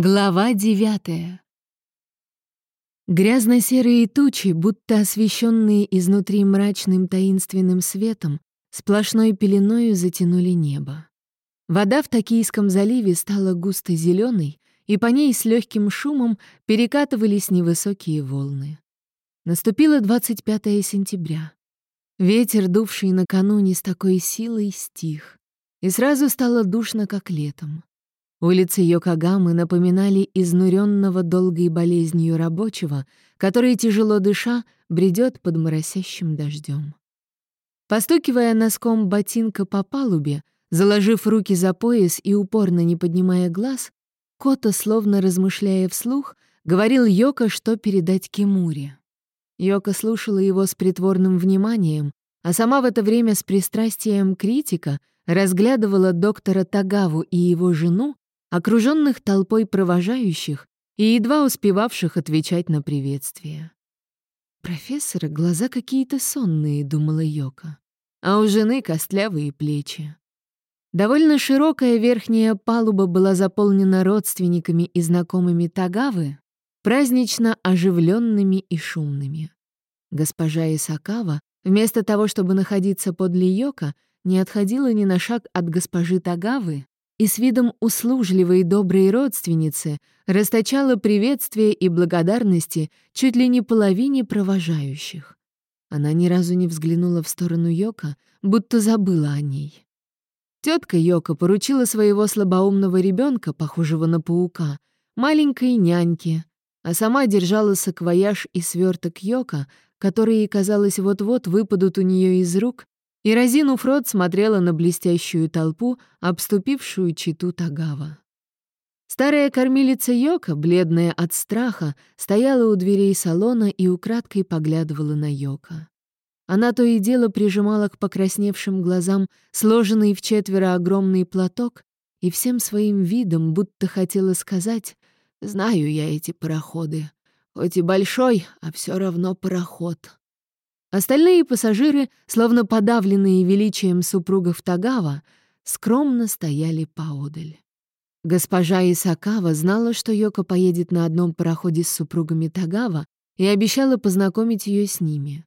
Глава девятая. Грязно-серые тучи, будто освещенные изнутри мрачным таинственным светом, сплошной пеленою затянули небо. Вода в Токийском заливе стала густо зеленой, и по ней с легким шумом перекатывались невысокие волны. Наступило 25 сентября. Ветер, дувший накануне с такой силой, стих, и сразу стало душно, как летом. Улицы Йокогамы напоминали изнуренного долгой болезнью рабочего, который, тяжело дыша, бредет под моросящим дождем. Постукивая носком ботинка по палубе, заложив руки за пояс и упорно не поднимая глаз, Кота, словно размышляя вслух, говорил Йока, что передать Кимуре. Йока слушала его с притворным вниманием, а сама в это время с пристрастием критика разглядывала доктора Тагаву и его жену, окруженных толпой провожающих и едва успевавших отвечать на приветствие. «Профессора глаза какие-то сонные», — думала Йока, а у жены костлявые плечи. Довольно широкая верхняя палуба была заполнена родственниками и знакомыми Тагавы, празднично оживленными и шумными. Госпожа Исакава, вместо того, чтобы находиться подле Йока, не отходила ни на шаг от госпожи Тагавы, и с видом услужливой и доброй родственницы расточала приветствия и благодарности чуть ли не половине провожающих. Она ни разу не взглянула в сторону Йока, будто забыла о ней. Тетка Йока поручила своего слабоумного ребенка, похожего на паука, маленькой няньке, а сама держала саквояж и сверток Йока, которые, казалось, вот-вот выпадут у нее из рук, и, разинув рот, смотрела на блестящую толпу, обступившую читу Тагава. Старая кормилица Йока, бледная от страха, стояла у дверей салона и украдкой поглядывала на Йока. Она то и дело прижимала к покрасневшим глазам сложенный в четверо огромный платок и всем своим видом будто хотела сказать «Знаю я эти пароходы. Хоть и большой, а все равно пароход». Остальные пассажиры, словно подавленные величием супругов Тагава, скромно стояли поодаль. Госпожа Исакава знала, что Йока поедет на одном пароходе с супругами Тагава и обещала познакомить ее с ними.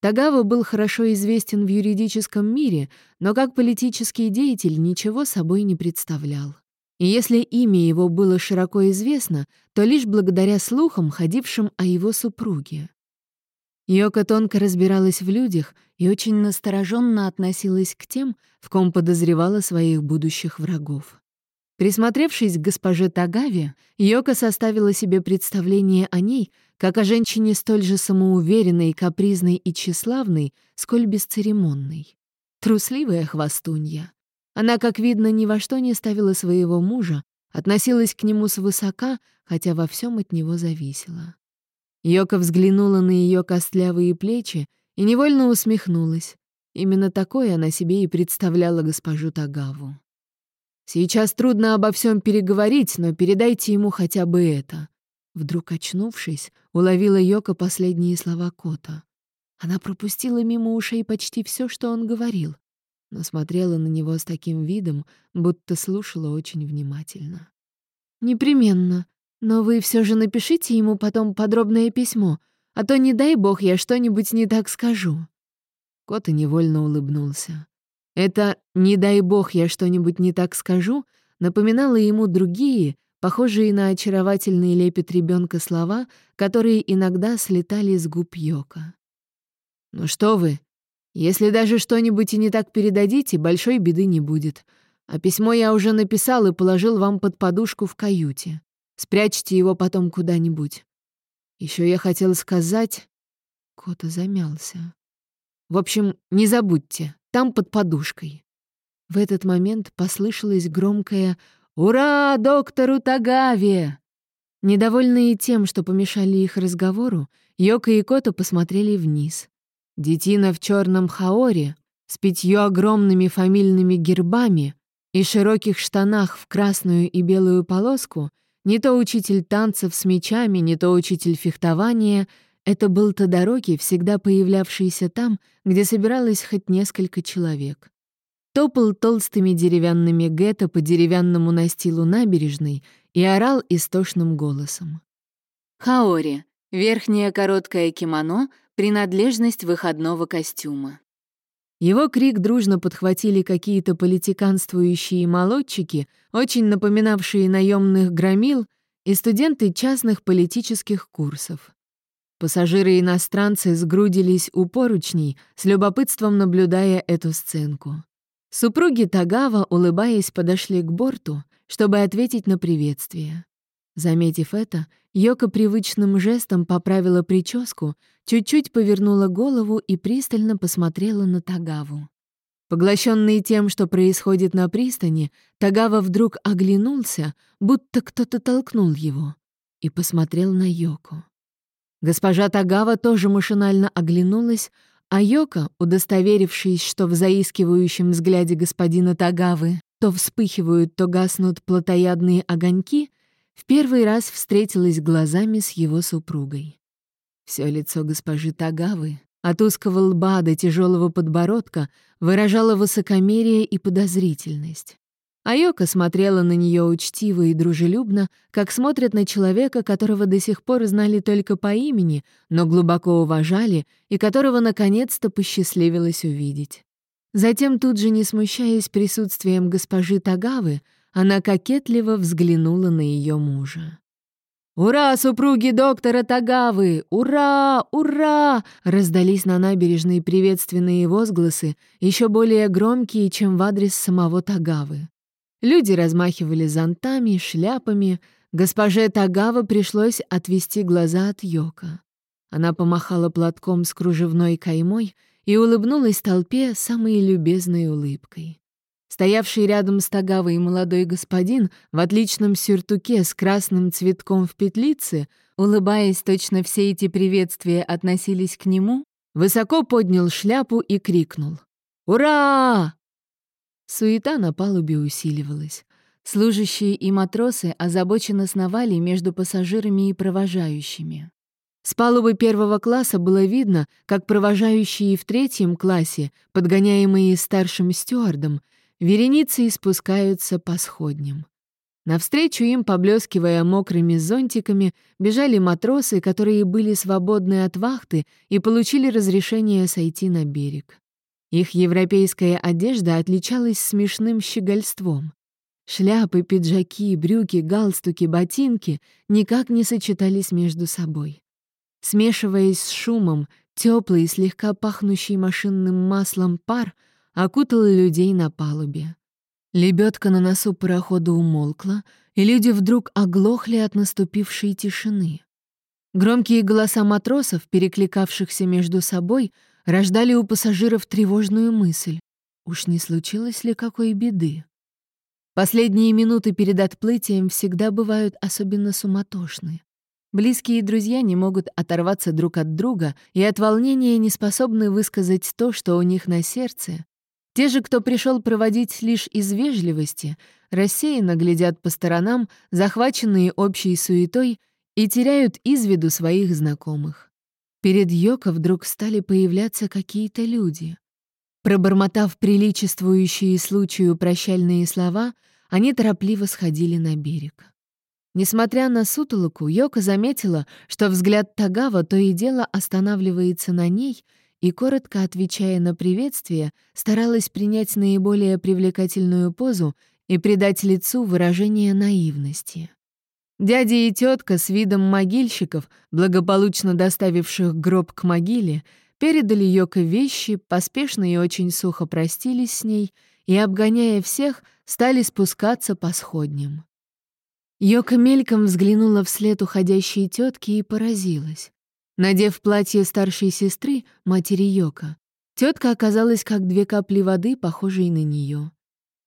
Тагава был хорошо известен в юридическом мире, но как политический деятель ничего собой не представлял. И если имя его было широко известно, то лишь благодаря слухам, ходившим о его супруге. Йока тонко разбиралась в людях и очень настороженно относилась к тем, в ком подозревала своих будущих врагов. Присмотревшись к госпоже Тагаве, Йока составила себе представление о ней как о женщине столь же самоуверенной, капризной и тщеславной, сколь бесцеремонной. Трусливая хвостунья. Она, как видно, ни во что не ставила своего мужа, относилась к нему свысока, хотя во всем от него зависела. Йока взглянула на ее костлявые плечи и невольно усмехнулась. Именно такой она себе и представляла госпожу Тагаву. «Сейчас трудно обо всем переговорить, но передайте ему хотя бы это». Вдруг очнувшись, уловила Йока последние слова Кота. Она пропустила мимо ушей почти все, что он говорил, но смотрела на него с таким видом, будто слушала очень внимательно. «Непременно», но вы все же напишите ему потом подробное письмо, а то, не дай бог, я что-нибудь не так скажу». Кот невольно улыбнулся. Это «не дай бог, я что-нибудь не так скажу» напоминало ему другие, похожие на очаровательный лепет ребенка слова, которые иногда слетали с губ Йока. «Ну что вы, если даже что-нибудь и не так передадите, большой беды не будет. А письмо я уже написал и положил вам под подушку в каюте. Спрячьте его потом куда-нибудь. Еще я хотел сказать...» Кота замялся. «В общем, не забудьте, там под подушкой». В этот момент послышалось громкое «Ура, доктору Тагаве!» Недовольные тем, что помешали их разговору, Йока и Кота посмотрели вниз. Детина в черном хаоре с пятью огромными фамильными гербами и широких штанах в красную и белую полоску не то учитель танцев с мечами, не то учитель фехтования — это был Тодороки, всегда появлявшийся там, где собиралось хоть несколько человек. топал толстыми деревянными гетто по деревянному настилу набережной и орал истошным голосом. Хаори — верхнее короткое кимоно, принадлежность выходного костюма. Его крик дружно подхватили какие-то политиканствующие молодчики, очень напоминавшие наемных громил, и студенты частных политических курсов. Пассажиры-иностранцы сгрудились у поручней, с любопытством наблюдая эту сценку. Супруги Тагава, улыбаясь, подошли к борту, чтобы ответить на приветствие. Заметив это, Йока привычным жестом поправила прическу, чуть-чуть повернула голову и пристально посмотрела на Тагаву. Поглощенный тем, что происходит на пристани, Тагава вдруг оглянулся, будто кто-то толкнул его, и посмотрел на Йоку. Госпожа Тагава тоже машинально оглянулась, а Йока, удостоверившись, что в заискивающем взгляде господина Тагавы то вспыхивают, то гаснут плотоядные огоньки, в первый раз встретилась глазами с его супругой. Все лицо госпожи Тагавы, от узкого лба до тяжелого подбородка, выражало высокомерие и подозрительность. Айока смотрела на нее учтиво и дружелюбно, как смотрят на человека, которого до сих пор знали только по имени, но глубоко уважали и которого наконец-то посчастливилось увидеть. Затем, тут же не смущаясь присутствием госпожи Тагавы, она кокетливо взглянула на ее мужа. «Ура, супруги доктора Тагавы! Ура! Ура!» Раздались на набережной приветственные возгласы, еще более громкие, чем в адрес самого Тагавы. Люди размахивали зонтами, шляпами. Госпоже Тагава пришлось отвести глаза от Йока. Она помахала платком с кружевной каймой и улыбнулась толпе самой любезной улыбкой. Стоявший рядом с Тагавой молодой господин в отличном сюртуке с красным цветком в петлице, улыбаясь, точно все эти приветствия относились к нему, высоко поднял шляпу и крикнул «Ура!». Суета на палубе усиливалась. Служащие и матросы озабоченно сновали между пассажирами и провожающими. С палубы первого класса было видно, как провожающие в третьем классе, подгоняемые старшим стюардом, вереницы спускаются по сходням. Навстречу им, поблескивая мокрыми зонтиками, бежали матросы, которые были свободны от вахты и получили разрешение сойти на берег. Их европейская одежда отличалась смешным щегольством. Шляпы, пиджаки, брюки, галстуки, ботинки никак не сочетались между собой. Смешиваясь с шумом, теплый, слегка пахнущий машинным маслом пар — окутала людей на палубе. Лебедка на носу парохода умолкла, и люди вдруг оглохли от наступившей тишины. Громкие голоса матросов, перекликавшихся между собой, рождали у пассажиров тревожную мысль. Уж не случилось ли какой беды? Последние минуты перед отплытием всегда бывают особенно суматошны. Близкие друзья не могут оторваться друг от друга и от волнения не способны высказать то, что у них на сердце, те же, кто пришел проводить лишь из вежливости, рассеянно глядят по сторонам, захваченные общей суетой, и теряют из виду своих знакомых. Перед Йоко вдруг стали появляться какие-то люди. Пробормотав приличествующие случаю прощальные слова, они торопливо сходили на берег. Несмотря на сутолоку, Йока заметила, что взгляд Тагава то и дело останавливается на ней — и, коротко отвечая на приветствие, старалась принять наиболее привлекательную позу и придать лицу выражение наивности. Дядя и тетка с видом могильщиков, благополучно доставивших гроб к могиле, передали Йоко вещи, поспешно и очень сухо простились с ней и, обгоняя всех, стали спускаться по сходням. Йока мельком взглянула вслед уходящей тетки и поразилась. Надев платье старшей сестры, матери Йока, тетка оказалась как две капли воды, похожие на нее.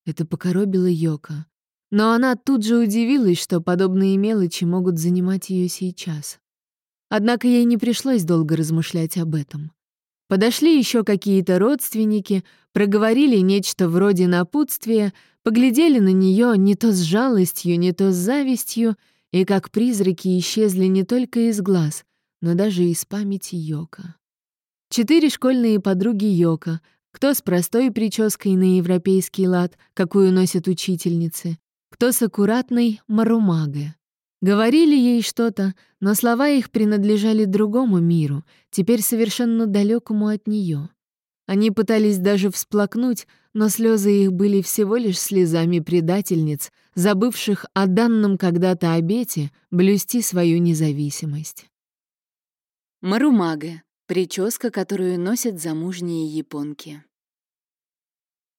Это покоробило Йока. Но она тут же удивилась, что подобные мелочи могут занимать ее сейчас. Однако ей не пришлось долго размышлять об этом. Подошли еще какие-то родственники, проговорили нечто вроде напутствия, поглядели на нее не то с жалостью, не то с завистью, и как призраки исчезли не только из глаз, но даже из памяти Йока. Четыре школьные подруги Йока, кто с простой прической на европейский лад, какую носят учительницы, кто с аккуратной марумаге. Говорили ей что-то, но слова их принадлежали другому миру, теперь совершенно далекому от нее. Они пытались даже всплакнуть, но слезы их были всего лишь слезами предательниц, забывших о данном когда-то обете блюсти свою независимость. Марумага — прическа, которую носят замужние японки.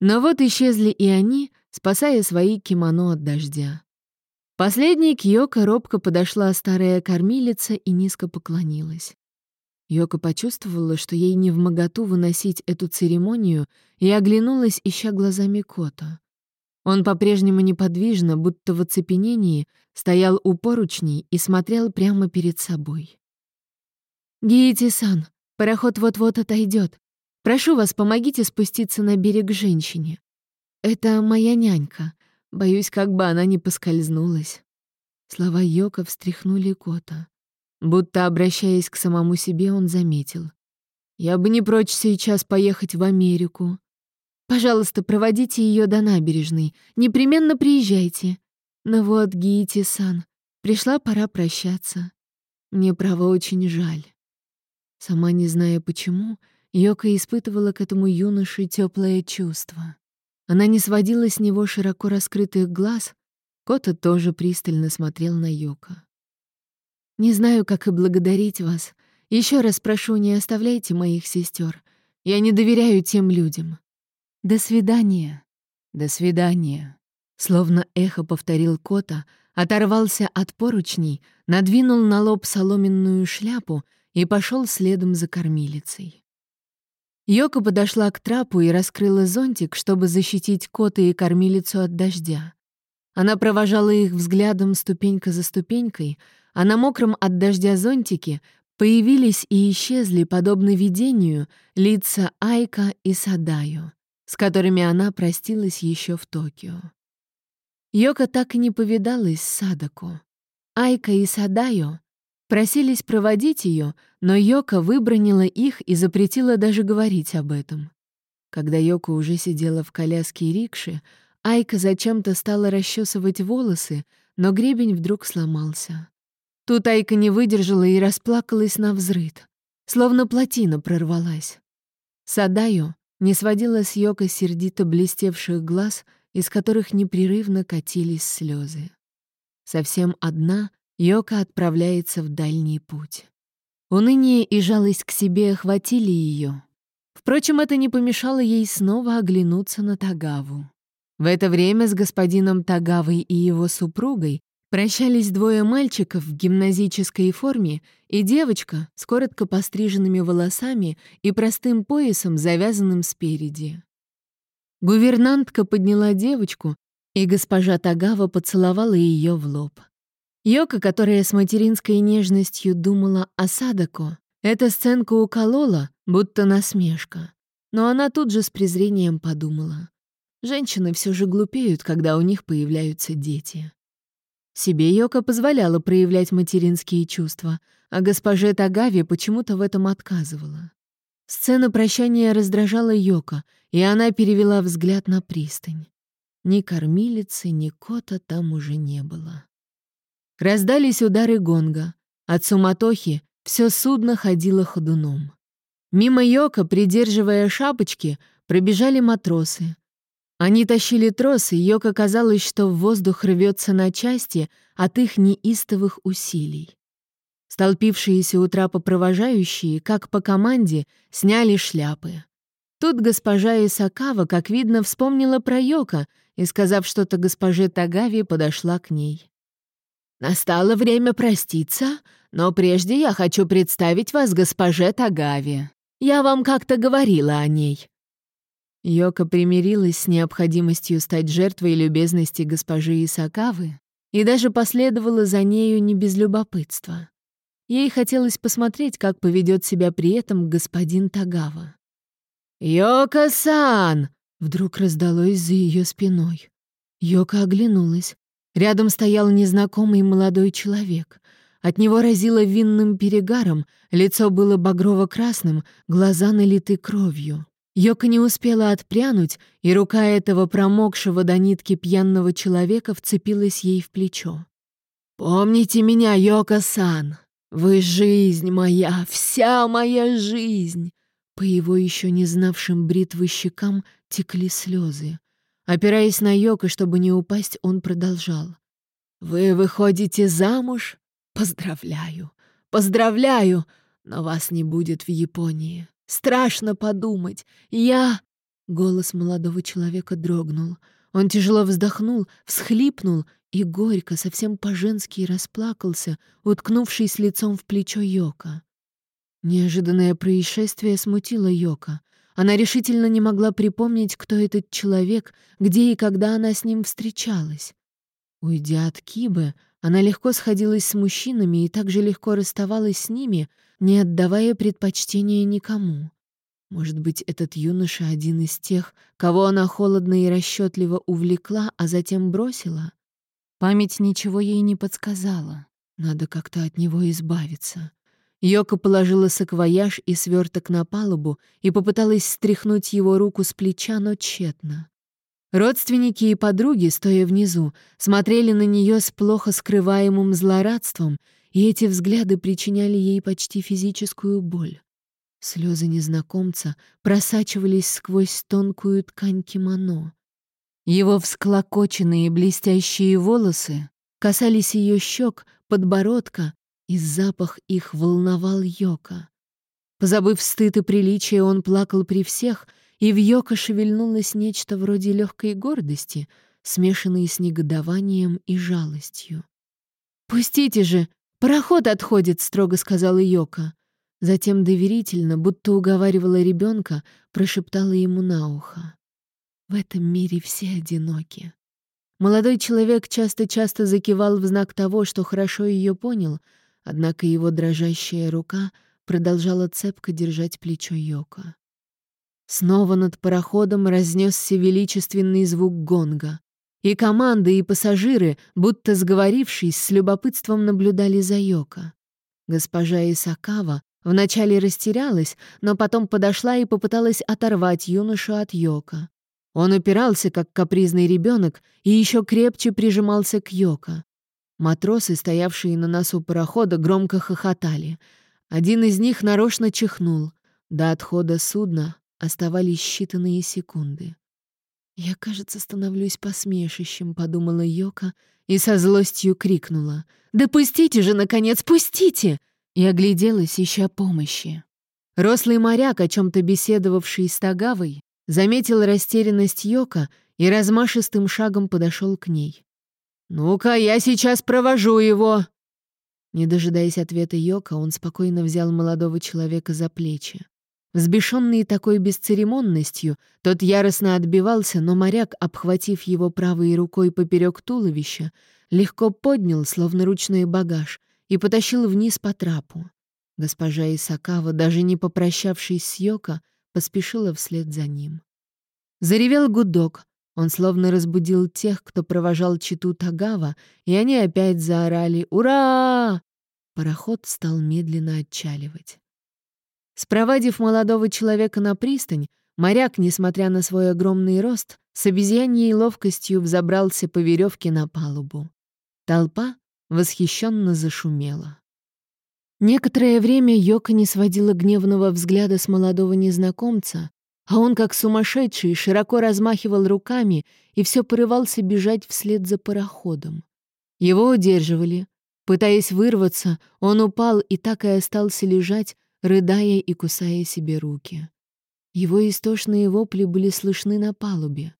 Но вот исчезли и они, спасая свои кимоно от дождя. Последней к Йоко робко подошла старая кормилица и низко поклонилась. Йока почувствовала, что ей не в моготу выносить эту церемонию, и оглянулась, ища глазами кота. Он по-прежнему неподвижно, будто в оцепенении, стоял у поручней и смотрел прямо перед собой. «Гиити-сан, пароход вот-вот отойдет. Прошу вас, помогите спуститься на берег женщине. Это моя нянька. Боюсь, как бы она не поскользнулась». Слова Йока встряхнули кота. Будто обращаясь к самому себе, он заметил. «Я бы не прочь сейчас поехать в Америку. Пожалуйста, проводите ее до набережной. Непременно приезжайте. Но вот, Гиити-сан, пришла пора прощаться. Мне, право, очень жаль». Сама не зная почему, Йока испытывала к этому юноше теплое чувство. Она не сводила с него широко раскрытых глаз, Кота тоже пристально смотрел на Йока. Не знаю, как и благодарить вас. Еще раз прошу, не оставляйте моих сестер. Я не доверяю тем людям. До свидания. До свидания. Словно эхо повторил Кота, оторвался от поручней, надвинул на лоб соломенную шляпу и пошел следом за кормилицей. Йока подошла к трапу и раскрыла зонтик, чтобы защитить кота и кормилицу от дождя. Она провожала их взглядом ступенька за ступенькой, а на мокром от дождя зонтике появились и исчезли, подобно видению, лица Айка и Садаю, с которыми она простилась еще в Токио. Йока так и не повидалась с Садако. Айка и Садаю просились проводить ее, но Йока выбронила их и запретила даже говорить об этом. Когда Йока уже сидела в коляске рикши, Айка зачем-то стала расчесывать волосы, но гребень вдруг сломался. Тут Айка не выдержала и расплакалась на взрыд, словно плотина прорвалась. Садаю не сводила с Йока сердито блестевших глаз, из которых непрерывно катились слезы. Совсем одна Йока отправляется в дальний путь. Уныние и жалость к себе охватили ее. Впрочем, это не помешало ей снова оглянуться на Тагаву. В это время с господином Тагавой и его супругой Прощались двое мальчиков в гимназической форме и девочка с коротко постриженными волосами и простым поясом, завязанным спереди. Гувернантка подняла девочку, и госпожа Тагава поцеловала ее в лоб. Йока, которая с материнской нежностью думала о Садако, эта сценка уколола, будто насмешка. Но она тут же с презрением подумала. Женщины все же глупеют, когда у них появляются дети. Себе Йока позволяла проявлять материнские чувства, а госпоже Тагави почему-то в этом отказывала. Сцена прощания раздражала Йока, и она перевела взгляд на пристань. Ни кормилицы, ни кота там уже не было. Раздались удары гонга. От суматохи все судно ходило ходуном. Мимо Йока, придерживая шапочки, пробежали матросы. Они тащили тросы, и Йока казалось, что воздух рвется на части от их неистовых усилий. Столпившиеся у трапа провожающие, как по команде, сняли шляпы. Тут госпожа Исакава, как видно, вспомнила про Йока и, сказав что-то госпоже Тагави, подошла к ней. «Настало время проститься, но прежде я хочу представить вас госпоже Тагави. Я вам как-то говорила о ней. Йока примирилась с необходимостью стать жертвой любезности госпожи Исакавы и даже последовала за нею не без любопытства. Ей хотелось посмотреть, как поведет себя при этом господин Тагава. «Йока-сан!» — вдруг раздалось за ее спиной. Йока оглянулась. Рядом стоял незнакомый молодой человек. От него разило винным перегаром, лицо было багрово-красным, глаза налиты кровью. Йока не успела отпрянуть, и рука этого промокшего до нитки пьяного человека вцепилась ей в плечо. «Помните меня, Йока-сан! Вы жизнь моя, вся моя жизнь!» По его еще не знавшим бритвы щекам текли слезы. Опираясь на Йока, чтобы не упасть, он продолжал. «Вы выходите замуж? Поздравляю! Поздравляю! Но вас не будет в Японии. Страшно подумать. Я...» Голос молодого человека дрогнул. Он тяжело вздохнул, всхлипнул и горько, совсем по-женски расплакался, уткнувшись лицом в плечо Йока. Неожиданное происшествие смутило Йока. Она решительно не могла припомнить, кто этот человек, где и когда она с ним встречалась. Уйдя от Кибы, она легко сходилась с мужчинами и также легко расставалась с ними, не отдавая предпочтения никому. Может быть, этот юноша один из тех, кого она холодно и расчетливо увлекла, а затем бросила? Память ничего ей не подсказала. Надо как-то от него избавиться. Йока положила саквояж и сверток на палубу и попыталась стряхнуть его руку с плеча, но тщетно. Родственники и подруги, стоя внизу, смотрели на нее с плохо скрываемым злорадством, и эти взгляды причиняли ей почти физическую боль. Слезы незнакомца просачивались сквозь тонкую ткань кимоно. Его всклокоченные блестящие волосы касались ее щек, подбородка, и запах их волновал Йока. Позабыв стыд и приличие, он плакал при всех, и в Йока шевельнулось нечто вроде легкой гордости, смешанной с негодованием и жалостью. «Пустите же! Пароход отходит!» — строго сказала Йока. Затем доверительно, будто уговаривала ребенка, прошептала ему на ухо. «В этом мире все одиноки». Молодой человек часто-часто закивал в знак того, что хорошо ее понял, однако его дрожащая рука продолжала цепко держать плечо Йока. Снова над пароходом разнесся величественный звук гонга. И команды, и пассажиры, будто сговорившись, с любопытством наблюдали за Йока. Госпожа Исакава вначале растерялась, но потом подошла и попыталась оторвать юношу от Йока. Он упирался, как капризный ребенок, и еще крепче прижимался к Йока. Матросы, стоявшие на носу парохода, громко хохотали. Один из них нарочно чихнул. До отхода судна Оставались считанные секунды. «Я, кажется, становлюсь посмешищем», — подумала Йока и со злостью крикнула. «Да пустите же, наконец, пустите!» и огляделась, ища помощи. Рослый моряк, о чем то беседовавший с Тагавой, заметил растерянность Йока и размашистым шагом подошел к ней. «Ну-ка, я сейчас провожу его!» Не дожидаясь ответа Йока, он спокойно взял молодого человека за плечи. Взбешенный такой бесцеремонностью, тот яростно отбивался, но моряк, обхватив его правой рукой поперек туловища, легко поднял, словно ручной багаж, и потащил вниз по трапу. Госпожа Исакава, даже не попрощавшись с Йоко, поспешила вслед за ним. Заревел гудок. Он словно разбудил тех, кто провожал читу Тагава, и они опять заорали «Ура!». Пароход стал медленно отчаливать. Спровадив молодого человека на пристань, моряк, несмотря на свой огромный рост, с обезьяньей ловкостью взобрался по веревке на палубу. Толпа восхищенно зашумела. Некоторое время Йока не сводила гневного взгляда с молодого незнакомца, а он, как сумасшедший, широко размахивал руками и все порывался бежать вслед за пароходом. Его удерживали. Пытаясь вырваться, он упал и так и остался лежать, рыдая и кусая себе руки. Его истошные вопли были слышны на палубе.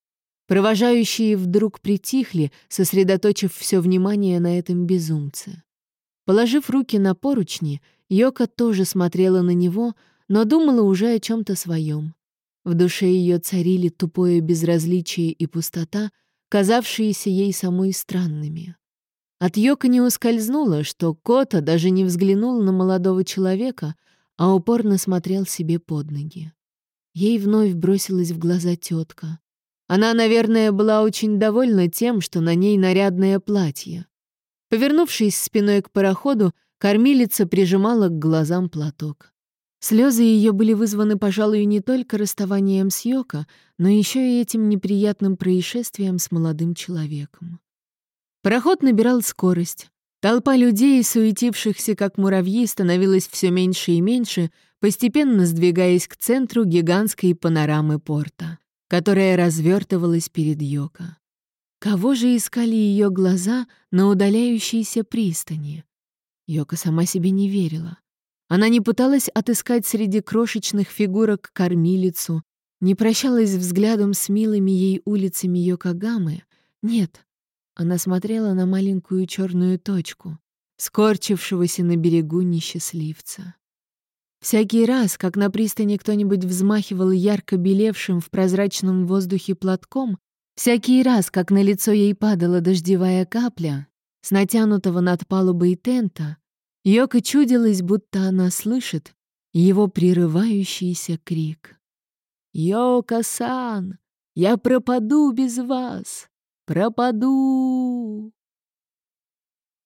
Провожающие вдруг притихли, сосредоточив все внимание на этом безумце. Положив руки на поручни, Йока тоже смотрела на него, но думала уже о чем то своем. В душе ее царили тупое безразличие и пустота, казавшиеся ей самой странными. От Йока не ускользнуло, что Кота даже не взглянул на молодого человека, а упорно смотрел себе под ноги. Ей вновь бросилась в глаза тетка. Она, наверное, была очень довольна тем, что на ней нарядное платье. Повернувшись спиной к пароходу, кормилица прижимала к глазам платок. Слезы ее были вызваны, пожалуй, не только расставанием с Йоко, но еще и этим неприятным происшествием с молодым человеком. Пароход набирал скорость. Толпа людей, суетившихся как муравьи, становилась все меньше и меньше, постепенно сдвигаясь к центру гигантской панорамы порта, которая развертывалась перед Йоко. Кого же искали ее глаза на удаляющейся пристани? Йока сама себе не верила. Она не пыталась отыскать среди крошечных фигурок кормилицу, не прощалась взглядом с милыми ей улицами Йокогамы. Нет, она смотрела на маленькую черную точку, скорчившегося на берегу несчастливца. Всякий раз, как на пристани кто-нибудь взмахивал ярко белевшим в прозрачном воздухе платком, всякий раз, как на лицо ей падала дождевая капля, с натянутого над палубой тента, Йока чудилось, будто она слышит его прерывающийся крик. «Йока-сан, я пропаду без вас! Пропаду!»